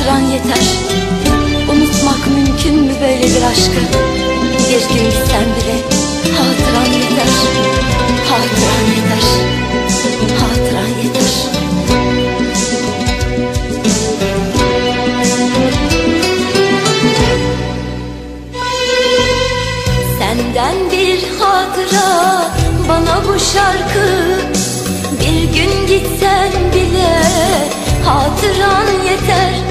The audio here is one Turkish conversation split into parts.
hatıran yeter. Unutmak mümkün mü böyle bir aşkı? Bir gün gitsen bile hatıran yeter. Hatıran yeter. Hatıran yeter. Senden bir hatıra bana bu şarkı. Bir gün gitsen bile hatıran yeter.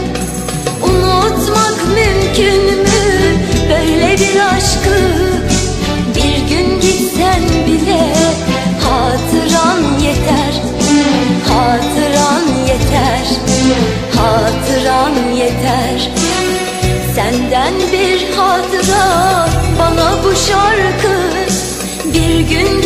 şarkı. Bir gün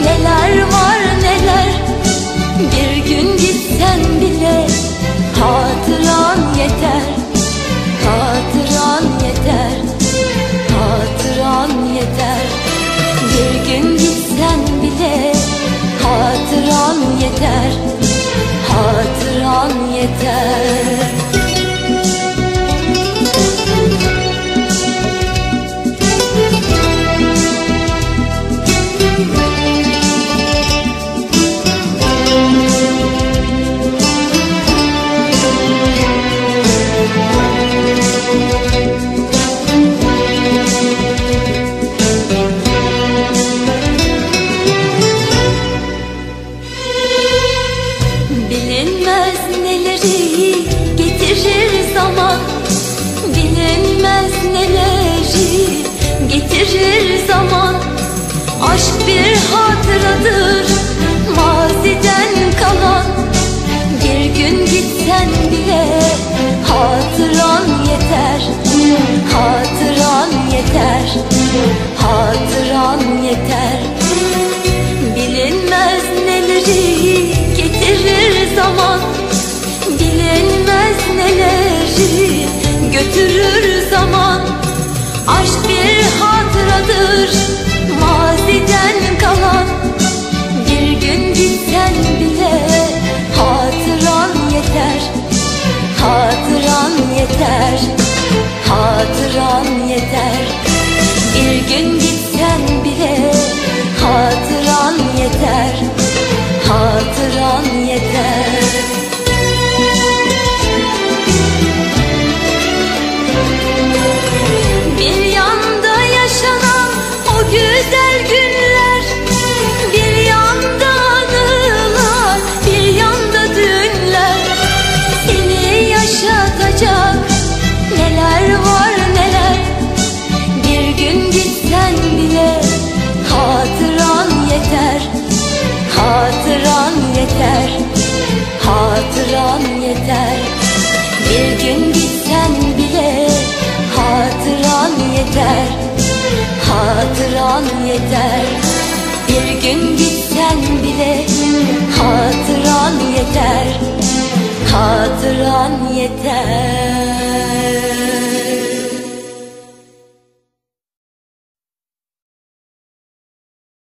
Neler var? bizi götürür zaman. Aşk bir hatıradır. Hatıran yeter Hatıran yeter. Bir gün gitsen bile Hatıran yeter Hatıran yeter. Bir gün gitsen bile Hatıran yeter Hatıran yeter.